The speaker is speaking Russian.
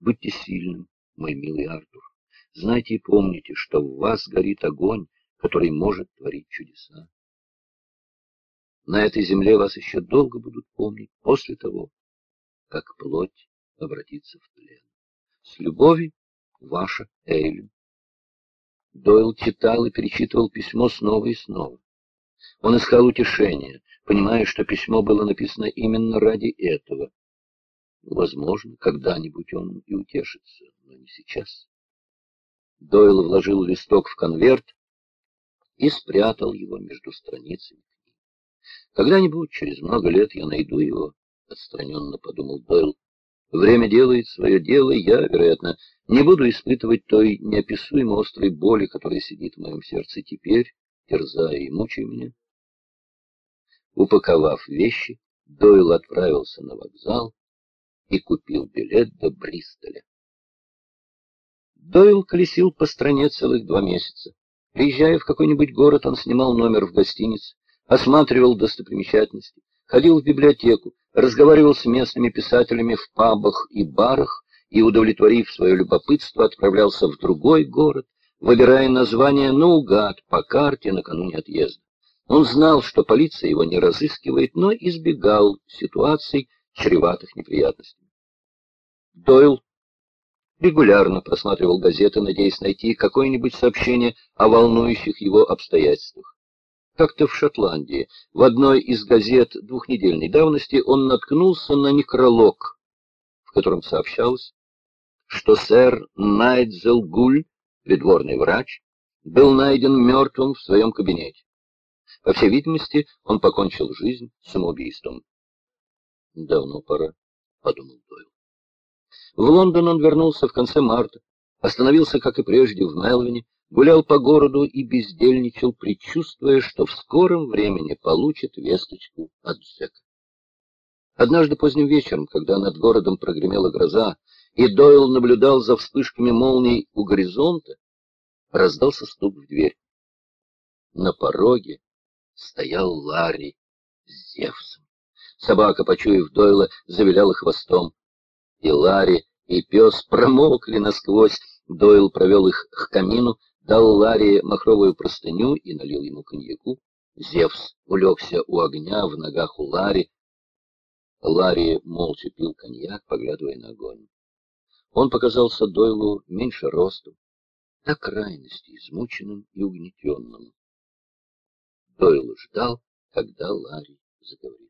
Будьте сильным, мой милый Артур. Знайте и помните, что в вас горит огонь, который может творить чудеса. На этой земле вас еще долго будут помнить после того, как плоть обратится в тлен. С любовью, ваша Эйлин. Дойл читал и перечитывал письмо снова и снова. Он искал утешения, понимая, что письмо было написано именно ради этого. Возможно, когда-нибудь он и утешится, но не сейчас. Дойл вложил листок в конверт и спрятал его между страницами Когда-нибудь, через много лет, я найду его, — отстраненно подумал Дойл. Время делает свое дело, и я, вероятно, не буду испытывать той неописуемо острой боли, которая сидит в моем сердце теперь, терзая и мучая меня. Упаковав вещи, Дойл отправился на вокзал и купил билет до Бристоля. Дойл колесил по стране целых два месяца. Приезжая в какой-нибудь город, он снимал номер в гостинице, осматривал достопримечательности, ходил в библиотеку, разговаривал с местными писателями в пабах и барах и, удовлетворив свое любопытство, отправлялся в другой город, выбирая название наугад по карте накануне отъезда. Он знал, что полиция его не разыскивает, но избегал ситуаций, чреватых неприятностями. Дойл регулярно просматривал газеты, надеясь найти какое-нибудь сообщение о волнующих его обстоятельствах. Как-то в Шотландии, в одной из газет двухнедельной давности, он наткнулся на некролог, в котором сообщалось, что сэр Найдзел Гуль, придворный врач, был найден мертвым в своем кабинете. По всей видимости, он покончил жизнь самоубийством. «Давно пора», — подумал Дойл. В Лондон он вернулся в конце марта, остановился, как и прежде, в Мелвине, гулял по городу и бездельничал, предчувствуя, что в скором времени получит весточку от Джека. Однажды поздним вечером, когда над городом прогремела гроза, и Дойл наблюдал за вспышками молний у горизонта, раздался стук в дверь. На пороге стоял Ларри с Зевсом. Собака, почуяв Дойла, завиляла хвостом. И Ларри, и пес промокли насквозь. Дойл провел их к камину, дал Ларри махровую простыню и налил ему коньяку. Зевс улегся у огня в ногах у Ларри. Ларри молча пил коньяк, поглядывая на огонь. Он показался Дойлу меньше ростом, до крайности измученным и угнетенным. Дойл ждал, когда Ларри заговорит.